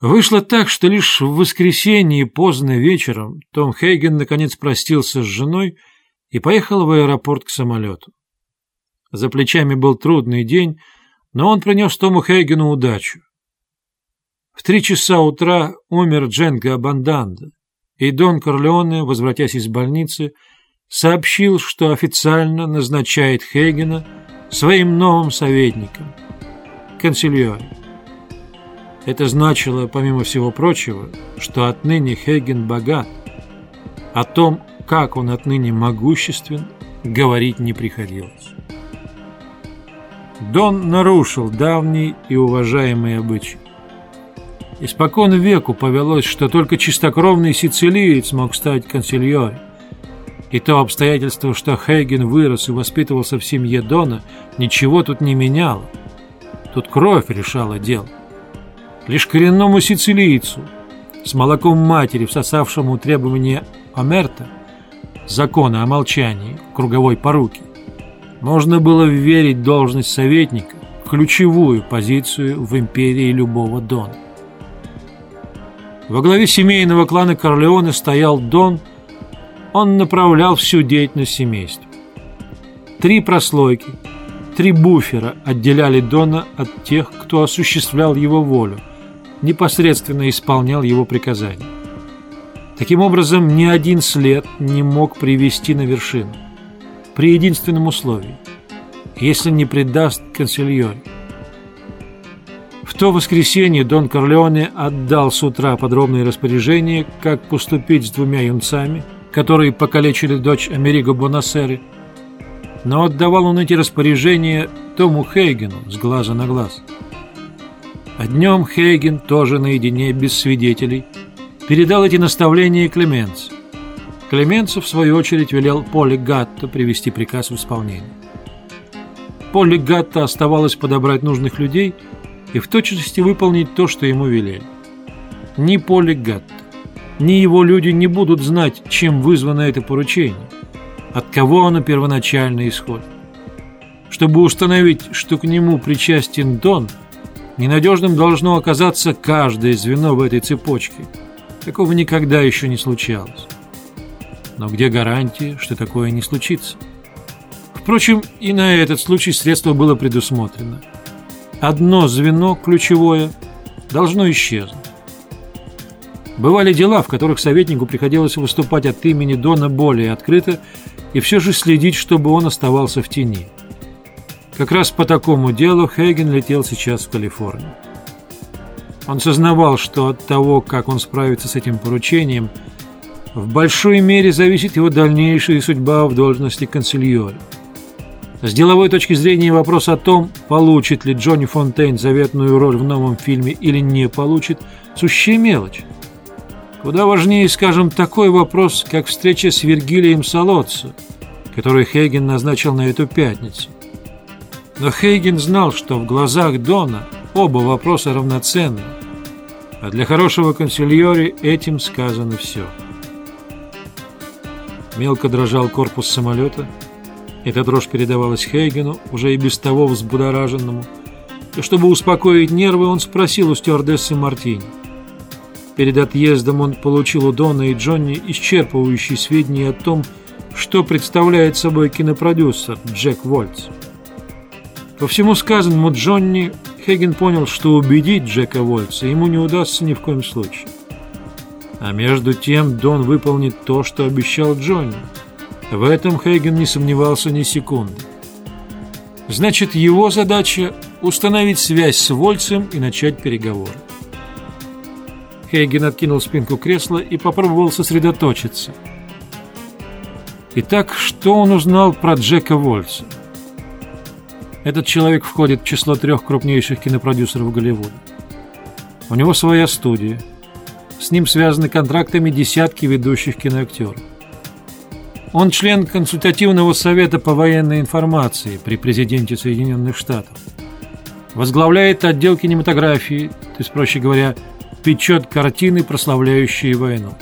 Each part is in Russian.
Вышло так, что лишь в воскресенье поздно вечером Том Хейген наконец простился с женой и поехал в аэропорт к самолету. За плечами был трудный день, но он принес Тому Хейгену удачу. В три часа утра умер Дженго Абанданда, и Дон Корлеоне, возвратясь из больницы, сообщил, что официально назначает Хейгена своим новым советником, консильором. Это значило, помимо всего прочего, что отныне Хейген богат. О том, как он отныне могуществен, говорить не приходилось. Дон нарушил давний и уважаемый обычай. Испокон веку повелось, что только чистокровный сицилиец мог стать консильором. И то обстоятельство, что Хейген вырос и воспитывался в семье Дона, ничего тут не меняло. Тут кровь решала дело. Лишь коренному сицилийцу, с молоком матери, всосавшему требования Омерта, закона о молчании, круговой поруки, можно было верить должность советника, ключевую позицию в империи любого Дона. Во главе семейного клана Корлеоне стоял Дон, он направлял всю деятельность семейства. Три прослойки, три буфера отделяли Дона от тех, кто осуществлял его волю, непосредственно исполнял его приказания. Таким образом, ни один след не мог привести на вершину. При единственном условии – если не предаст консильоре. В то воскресенье Дон Корлеоне отдал с утра подробные распоряжения, как поступить с двумя юнцами, которые покалечили дочь Америго Бонасеры, но отдавал он эти распоряжения Тому Хейгену с глаза на глаз – а днем Хейген, тоже наедине, без свидетелей, передал эти наставления Клеменцу. Клеменцу, в свою очередь, велел Поле Гатто привести приказ в исполнение. Поле Гатто оставалось подобрать нужных людей и в точности выполнить то, что ему велели. Ни Поле Гатто, ни его люди не будут знать, чем вызвано это поручение, от кого оно первоначально исходит. Чтобы установить, что к нему причастен Дон – Ненадежным должно оказаться каждое звено в этой цепочке. Такого никогда еще не случалось. Но где гарантии, что такое не случится? Впрочем, и на этот случай средство было предусмотрено. Одно звено, ключевое, должно исчезнуть. Бывали дела, в которых советнику приходилось выступать от имени Дона более открыто и все же следить, чтобы он оставался в тени. Как раз по такому делу Хейген летел сейчас в Калифорнию. Он сознавал, что от того, как он справится с этим поручением, в большой мере зависит его дальнейшая судьба в должности консильора. С деловой точки зрения вопрос о том, получит ли Джонни Фонтейн заветную роль в новом фильме или не получит, сущая мелочь. Куда важнее, скажем, такой вопрос, как встреча с Вергилием Солоццо, который Хейген назначил на эту пятницу. Но Хейген знал, что в глазах Дона оба вопроса равноценны, а для хорошего консильори этим сказано все. Мелко дрожал корпус самолета. Эта дрожь передавалась Хейгену, уже и без того взбудораженному. И чтобы успокоить нервы, он спросил у стюардессы Мартини. Перед отъездом он получил у Дона и Джонни исчерпывающие сведения о том, что представляет собой кинопродюсер Джек Вольц. По всему сказанному Джонни, Хейген понял, что убедить Джека Вольца ему не удастся ни в коем случае. А между тем Дон выполнит то, что обещал Джонни. В этом Хейген не сомневался ни секунды. Значит, его задача – установить связь с Вольцем и начать переговоры. Хейген откинул спинку кресла и попробовал сосредоточиться. Итак, что он узнал про Джека Вольца? Этот человек входит в число трех крупнейших кинопродюсеров Голливуда. У него своя студия. С ним связаны контрактами десятки ведущих киноактеров. Он член консультативного совета по военной информации при президенте Соединенных Штатов. Возглавляет отдел кинематографии, то есть, проще говоря, печет картины, прославляющие войну.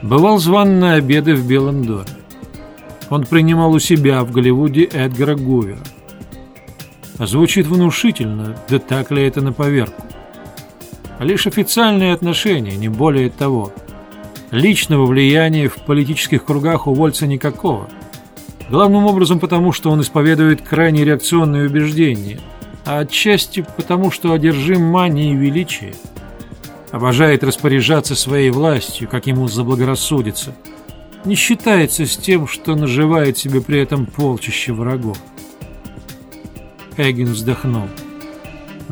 Бывал зван на обеды в Белом доме. Он принимал у себя в Голливуде Эдгара Гувера. Звучит внушительно, да так ли это на поверку? а лишь официальные отношения, не более того. Личного влияния в политических кругах у Вольца никакого. Главным образом потому, что он исповедует крайне реакционные убеждения, а отчасти потому, что одержим манией величия. Обожает распоряжаться своей властью, как ему заблагорассудится. Не считается с тем, что наживает себе при этом полчище врагов. Эггин вздохнул.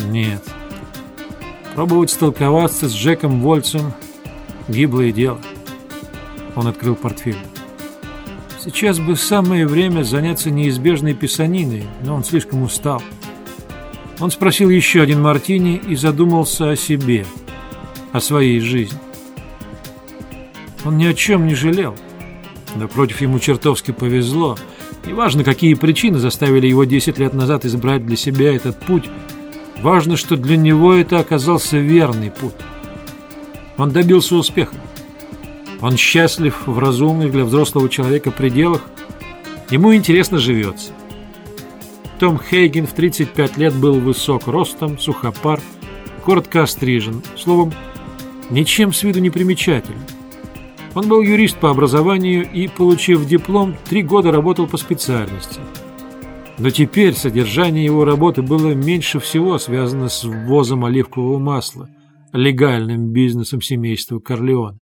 Нет. Пробовать столковаться с Джеком Вольцем – гиблое дело. Он открыл портфель. Сейчас бы самое время заняться неизбежной писаниной, но он слишком устал. Он спросил еще один мартини и задумался о себе, о своей жизни. Он ни о чем не жалел. Напротив, ему чертовски повезло. Неважно, какие причины заставили его 10 лет назад избрать для себя этот путь, важно, что для него это оказался верный путь. Он добился успеха. Он счастлив в разумных для взрослого человека пределах. Ему интересно живется. Том Хейген в 35 лет был высок ростом, сухопар, коротко острижен. Словом, ничем с виду не примечательный. Он был юрист по образованию и, получив диплом, три года работал по специальности. Но теперь содержание его работы было меньше всего связано с ввозом оливкового масла, легальным бизнесом семейства Корлеон.